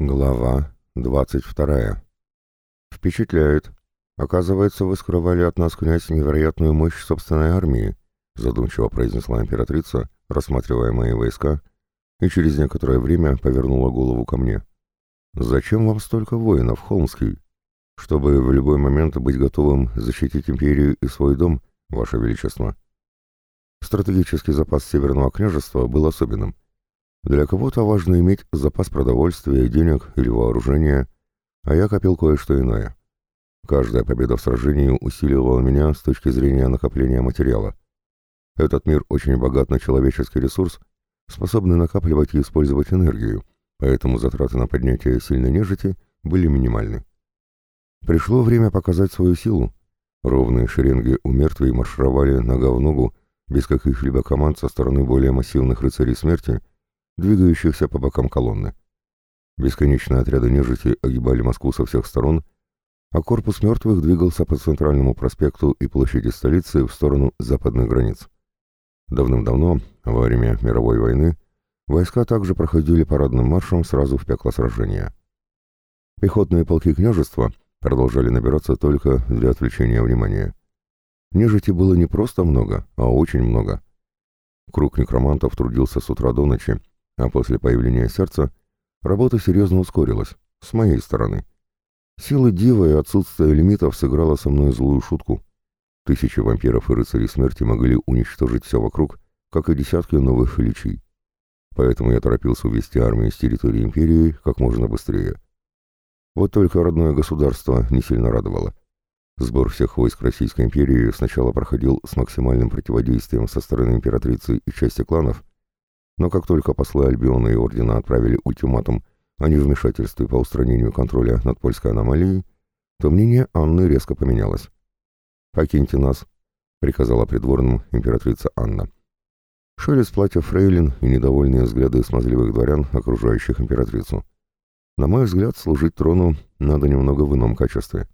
Глава 22. Впечатляет. Оказывается, вы скрывали от нас, князь, невероятную мощь собственной армии, задумчиво произнесла императрица, рассматривая мои войска, и через некоторое время повернула голову ко мне. Зачем вам столько воинов, Холмский? Чтобы в любой момент быть готовым защитить империю и свой дом, ваше величество. Стратегический запас Северного княжества был особенным — для кого-то важно иметь запас продовольствия, денег или вооружения, а я копил кое-что иное. Каждая победа в сражении усиливала меня с точки зрения накопления материала. Этот мир очень богат на человеческий ресурс, способный накапливать и использовать энергию, поэтому затраты на поднятие сильной нежити были минимальны. Пришло время показать свою силу. Ровные шеренги у маршировали нога в ногу, без каких-либо команд со стороны более массивных рыцарей смерти — двигающихся по бокам колонны. Бесконечные отряды нежити огибали Москву со всех сторон, а корпус мертвых двигался по центральному проспекту и площади столицы в сторону западных границ. Давным-давно, во время мировой войны, войска также проходили парадным маршем сразу в пекло сражения. Пехотные полки княжества продолжали набираться только для отвлечения внимания. Нежити было не просто много, а очень много. Круг некромантов трудился с утра до ночи, а после появления сердца работа серьезно ускорилась, с моей стороны. Силы Дива и отсутствие лимитов сыграло со мной злую шутку. Тысячи вампиров и рыцарей смерти могли уничтожить все вокруг, как и десятки новых личий. Поэтому я торопился увести армию с территории Империи как можно быстрее. Вот только родное государство не сильно радовало. Сбор всех войск Российской империи сначала проходил с максимальным противодействием со стороны императрицы и части кланов, но как только послы Альбиона и Ордена отправили ультиматум о невмешательстве по устранению контроля над польской аномалией, то мнение Анны резко поменялось. «Покиньте нас», — приказала придворным императрица Анна. Шелест платья фрейлин и недовольные взгляды смазливых дворян, окружающих императрицу. На мой взгляд, служить трону надо немного в ином качестве.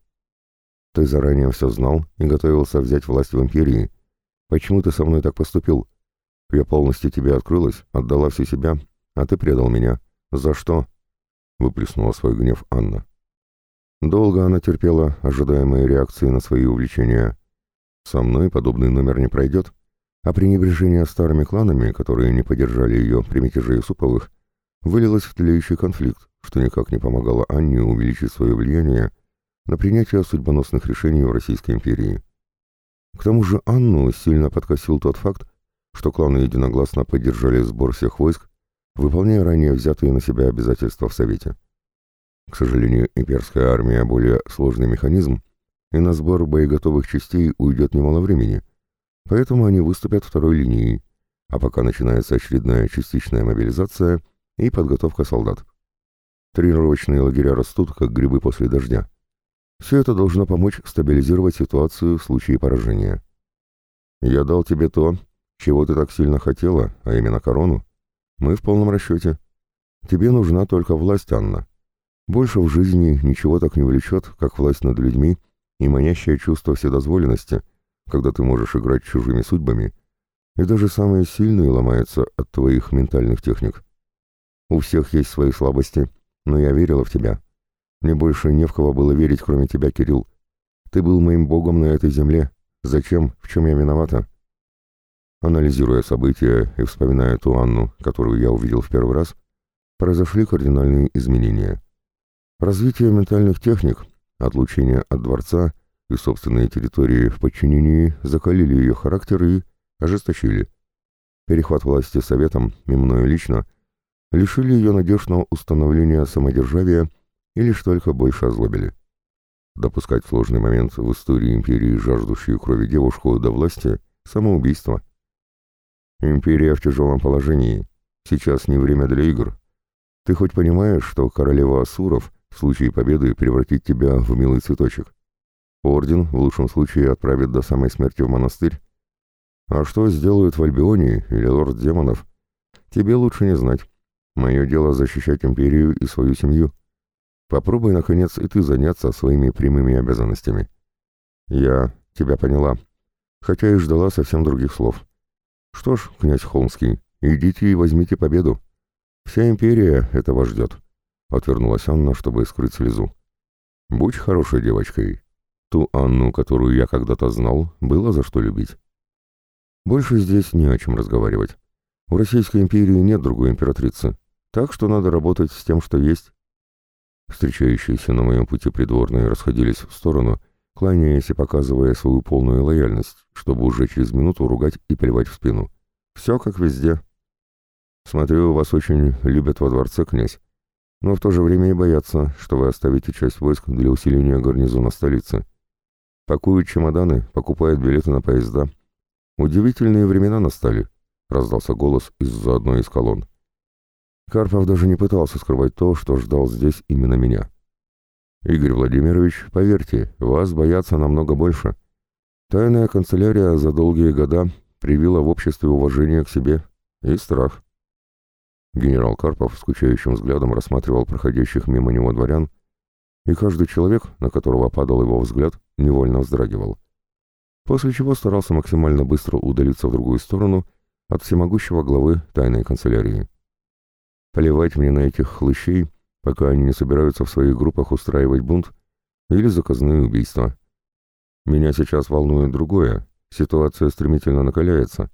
Ты заранее все знал и готовился взять власть в империи. Почему ты со мной так поступил? Я полностью тебе открылась, отдала всю себя, а ты предал меня. За что?» Выплеснула свой гнев Анна. Долго она терпела ожидаемые реакции на свои увлечения. Со мной подобный номер не пройдет, а пренебрежение старыми кланами, которые не поддержали ее при мятеже Юсуповых, вылилось в тлеющий конфликт, что никак не помогало Анне увеличить свое влияние на принятие судьбоносных решений в Российской империи. К тому же Анну сильно подкосил тот факт, что кланы единогласно поддержали сбор всех войск, выполняя ранее взятые на себя обязательства в Совете. К сожалению, имперская армия более сложный механизм, и на сбор боеготовых частей уйдет немало времени, поэтому они выступят второй линией, а пока начинается очередная частичная мобилизация и подготовка солдат. Тренировочные лагеря растут, как грибы после дождя. Все это должно помочь стабилизировать ситуацию в случае поражения. «Я дал тебе то, чего ты так сильно хотела, а именно корону? Мы в полном расчете. Тебе нужна только власть, Анна. Больше в жизни ничего так не влечет, как власть над людьми и манящее чувство вседозволенности, когда ты можешь играть чужими судьбами, и даже самые сильные ломаются от твоих ментальных техник. У всех есть свои слабости, но я верила в тебя. Мне больше не в кого было верить, кроме тебя, Кирилл. Ты был моим богом на этой земле. Зачем? В чем я виновата? Анализируя события и вспоминая ту Анну, которую я увидел в первый раз, произошли кардинальные изменения. Развитие ментальных техник, отлучение от дворца и собственные территории в подчинении закалили ее характер и ожесточили. Перехват власти советом и мною лично лишили ее надежного установления самодержавия и лишь только больше озлобили. Допускать сложный момент в истории империи, жаждущую крови девушку до власти – самоубийство – Империя в тяжелом положении. Сейчас не время для игр. Ты хоть понимаешь, что королева Асуров в случае победы превратит тебя в милый цветочек? Орден в лучшем случае отправит до самой смерти в монастырь. А что сделают в Альбионе или лорд демонов? Тебе лучше не знать. Мое дело защищать империю и свою семью. Попробуй, наконец, и ты заняться своими прямыми обязанностями. Я тебя поняла, хотя и ждала совсем других слов. Что ж, князь Холмский, идите и возьмите победу. Вся империя этого ждет. — отвернулась Анна, чтобы скрыть слезу. «Будь хорошей девочкой. Ту Анну, которую я когда-то знал, было за что любить». Больше здесь не о чем разговаривать. У Российской империи нет другой императрицы, так что надо работать с тем, что есть. Встречающиеся на моем пути придворные расходились в сторону, кланяясь и показывая свою полную лояльность, чтобы уже через минуту ругать и плевать в спину. Все как везде. Смотрю, вас очень любят во дворце, князь, но в то же время и боятся, что вы оставите часть войск для усиления гарнизона столицы. Пакуют чемоданы, покупают билеты на поезда. Удивительные времена настали, — раздался голос из-за одной из колонн. Карпов даже не пытался скрывать то, что ждал здесь именно меня. «Игорь Владимирович, поверьте, вас боятся намного больше. Тайная канцелярия за долгие года привила в обществе уважение к себе и страх». Генерал Карпов скучающим взглядом рассматривал проходящих мимо него дворян, и каждый человек, на которого падал его взгляд, невольно вздрагивал. После чего старался максимально быстро удалиться в другую сторону от всемогущего главы тайной канцелярии. Плевать мне на этих хлыщей, пока они не собираются в своих группах устраивать бунт или заказные убийства. Меня сейчас волнует другое. Ситуация стремительно накаляется.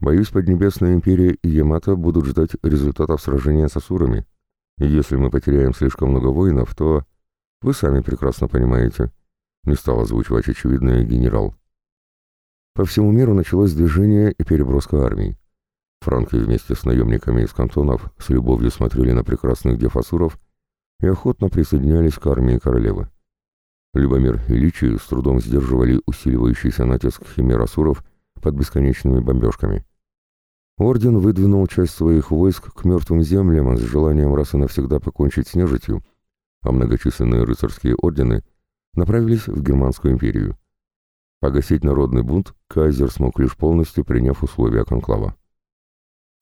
Боюсь, Поднебесная империя и Ямато будут ждать результатов сражения с Асурами. И если мы потеряем слишком много воинов, то... Вы сами прекрасно понимаете. Не стал озвучивать очевидное генерал. По всему миру началось движение и переброска армий. Франки вместе с наемниками из кантонов с любовью смотрели на прекрасных дефасуров и охотно присоединялись к армии королевы. Любомир и Личи с трудом сдерживали усиливающийся натиск химерасуров под бесконечными бомбежками. Орден выдвинул часть своих войск к мертвым землям с желанием раз и навсегда покончить с нежитью, а многочисленные рыцарские ордены направились в Германскую империю. Погасить народный бунт кайзер смог лишь полностью приняв условия конклава.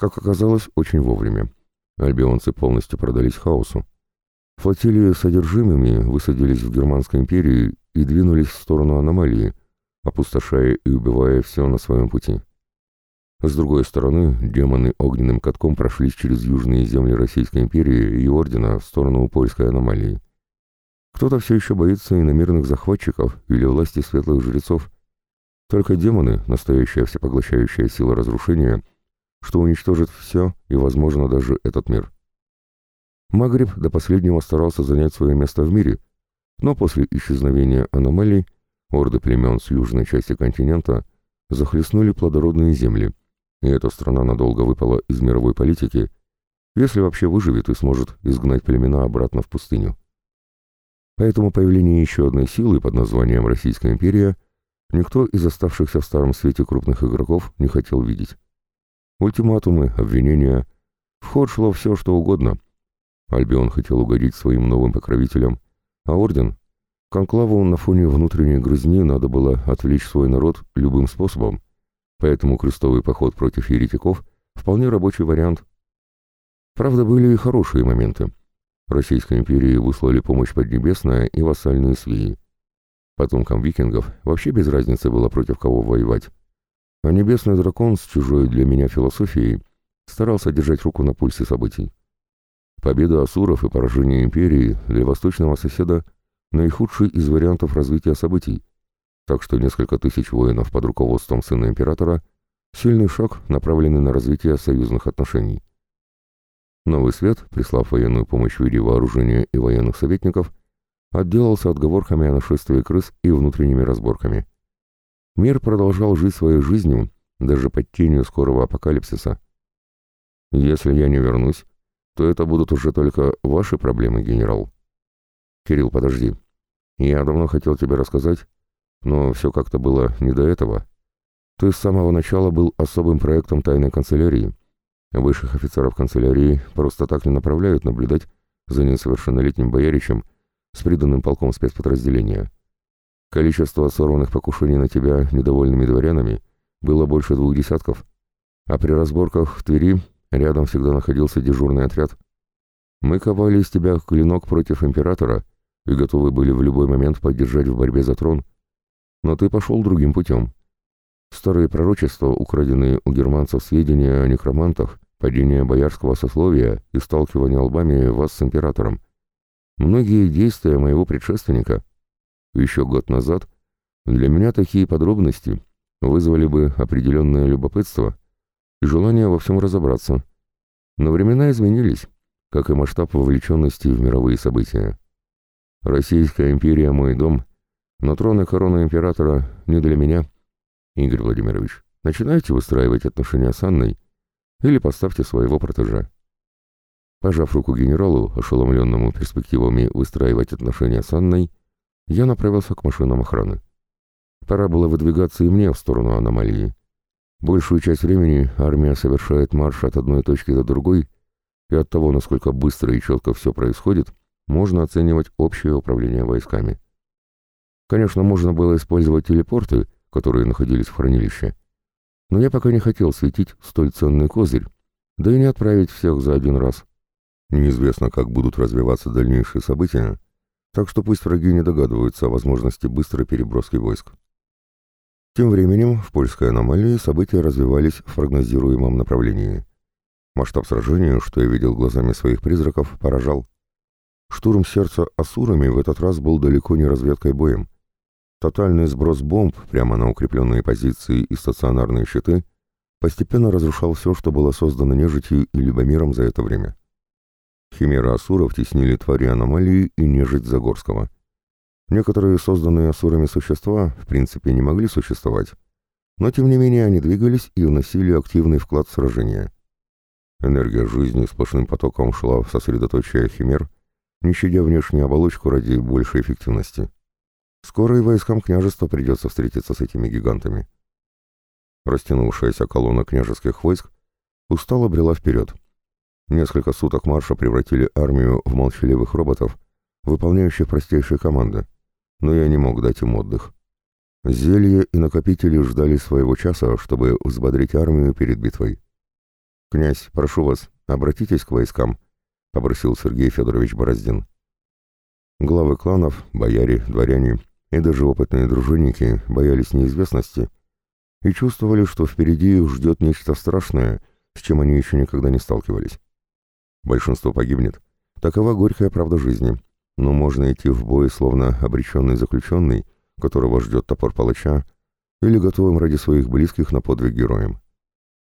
Как оказалось, очень вовремя. Альбионцы полностью продались хаосу. Флотилии с одержимыми высадились в Германской империи и двинулись в сторону аномалии, опустошая и убивая все на своем пути. С другой стороны, демоны огненным катком прошлись через южные земли Российской империи и Ордена в сторону польской аномалии. Кто-то все еще боится иномирных захватчиков или власти светлых жрецов. Только демоны, настоящая всепоглощающая сила разрушения, что уничтожит все и, возможно, даже этот мир. Магриб до последнего старался занять свое место в мире, но после исчезновения аномалий орды племен с южной части континента захлестнули плодородные земли, и эта страна надолго выпала из мировой политики, если вообще выживет и сможет изгнать племена обратно в пустыню. Поэтому появление еще одной силы под названием Российская империя никто из оставшихся в Старом Свете крупных игроков не хотел видеть. Ультиматумы, обвинения. В ход шло все, что угодно. Альбион хотел угодить своим новым покровителям, а Орден... Конклаву на фоне внутренней грызни надо было отвлечь свой народ любым способом, поэтому крестовый поход против еретиков — вполне рабочий вариант. Правда, были и хорошие моменты. Российской империи выслали помощь Поднебесная и вассальные свии. Потомкам викингов вообще без разницы было против кого воевать. А небесный дракон с чужой для меня философией старался держать руку на пульсе событий. Победа Асуров и поражение империи для восточного соседа наихудший из вариантов развития событий, так что несколько тысяч воинов под руководством сына императора — сильный шаг, направленный на развитие союзных отношений. Новый свет, прислав военную помощь в виде вооружения и военных советников, отделался отговорками о нашествии крыс и внутренними разборками. Мир продолжал жить своей жизнью, даже под тенью скорого апокалипсиса. Если я не вернусь, то это будут уже только ваши проблемы, генерал. Кирилл, подожди. Я давно хотел тебе рассказать, но все как-то было не до этого. Ты с самого начала был особым проектом тайной канцелярии. Высших офицеров канцелярии просто так не направляют наблюдать за несовершеннолетним бояричем с приданным полком спецподразделения. Количество сорванных покушений на тебя недовольными дворянами было больше двух десятков, а при разборках в Твери рядом всегда находился дежурный отряд. Мы ковали из тебя клинок против императора и готовы были в любой момент поддержать в борьбе за трон. Но ты пошел другим путем. Старые пророчества, украденные у германцев сведения о некромантах, падение боярского сословия и сталкивание лбами вас с императором. Многие действия моего предшественника. Еще год назад для меня такие подробности вызвали бы определенное любопытство и желание во всем разобраться. Но времена изменились, как и масштаб вовлеченности в мировые события. Российская империя — мой дом, но трон и корона императора не для меня. Игорь Владимирович, начинайте выстраивать отношения с Анной или поставьте своего протежа. Пожав руку генералу, ошеломленному перспективами выстраивать отношения с Анной, я направился к машинам охраны. Пора было выдвигаться и мне в сторону аномалии. Большую часть времени армия совершает марш от одной точки до другой, и от того, насколько быстро и четко все происходит, можно оценивать общее управление войсками. Конечно, можно было использовать телепорты, которые находились в хранилище, но я пока не хотел светить столь ценный козырь, да и не отправить всех за один раз. Неизвестно, как будут развиваться дальнейшие события, так что пусть враги не догадываются о возможности быстрой переброски войск. Тем временем в польской аномалии события развивались в прогнозируемом направлении. Масштаб сражения, что я видел глазами своих призраков, поражал. Штурм сердца асурами в этот раз был далеко не разведкой боем. Тотальный сброс бомб прямо на укрепленные позиции и стационарные щиты постепенно разрушал все, что было создано нежитью и любомиром за это время. Химеры асуров теснили твари аномалии и нежить Загорского — Некоторые созданные асурами существа в принципе не могли существовать, но тем не менее они двигались и вносили активный вклад в сражение. Энергия жизни сплошным потоком шла в сосредоточие химер, не щадя внешнюю оболочку ради большей эффективности. Скоро и войскам княжества придется встретиться с этими гигантами. Растянувшаяся колонна княжеских войск устало брела вперед. Несколько суток марша превратили армию в молчаливых роботов, выполняющих простейшие команды но я не мог дать им отдых. Зелье и накопители ждали своего часа, чтобы взбодрить армию перед битвой. «Князь, прошу вас, обратитесь к войскам», — попросил Сергей Федорович Бороздин. Главы кланов, бояре, дворяне и даже опытные дружинники боялись неизвестности и чувствовали, что впереди их ждет нечто страшное, с чем они еще никогда не сталкивались. Большинство погибнет. Такова горькая правда жизни — но можно идти в бой, словно обреченный заключенный, которого ждет топор палача, или готовым ради своих близких на подвиг героям.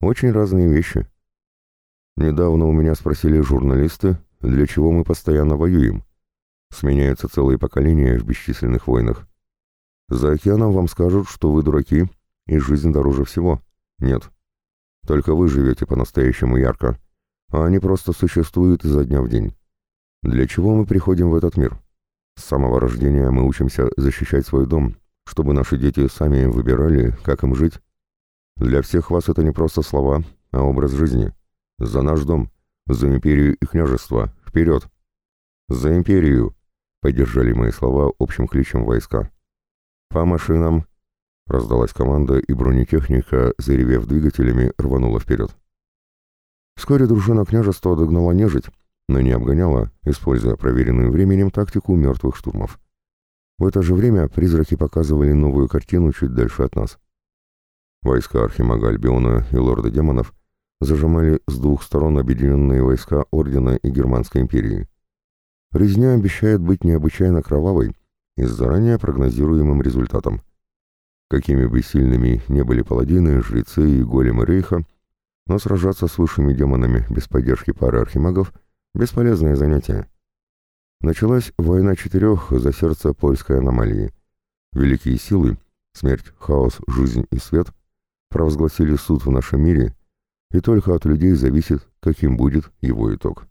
Очень разные вещи. Недавно у меня спросили журналисты, для чего мы постоянно воюем. Сменяются целые поколения в бесчисленных войнах. За океаном вам скажут, что вы дураки, и жизнь дороже всего. Нет. Только вы живете по-настоящему ярко, а они просто существуют изо дня в день. Для чего мы приходим в этот мир? С самого рождения мы учимся защищать свой дом, чтобы наши дети сами выбирали, как им жить. Для всех вас это не просто слова, а образ жизни. За наш дом, за империю и княжество, вперед! За империю! Поддержали мои слова общим кличем войска. По машинам! Раздалась команда, и бронетехника, заревев двигателями, рванула вперед. Вскоре дружина княжества догнала нежить, но не обгоняла, используя проверенную временем тактику мертвых штурмов. В это же время призраки показывали новую картину чуть дальше от нас. Войска Архимага Альбиона и Лорда Демонов зажимали с двух сторон объединенные войска Ордена и Германской империи. Резня обещает быть необычайно кровавой и с заранее прогнозируемым результатом. Какими бы сильными не были паладины, жрецы и големы Рейха, но сражаться с высшими демонами без поддержки пары архимагов – Бесполезное занятие. Началась война четырех за сердце польской аномалии. Великие силы, смерть, хаос, жизнь и свет, провозгласили суд в нашем мире, и только от людей зависит, каким будет его итог.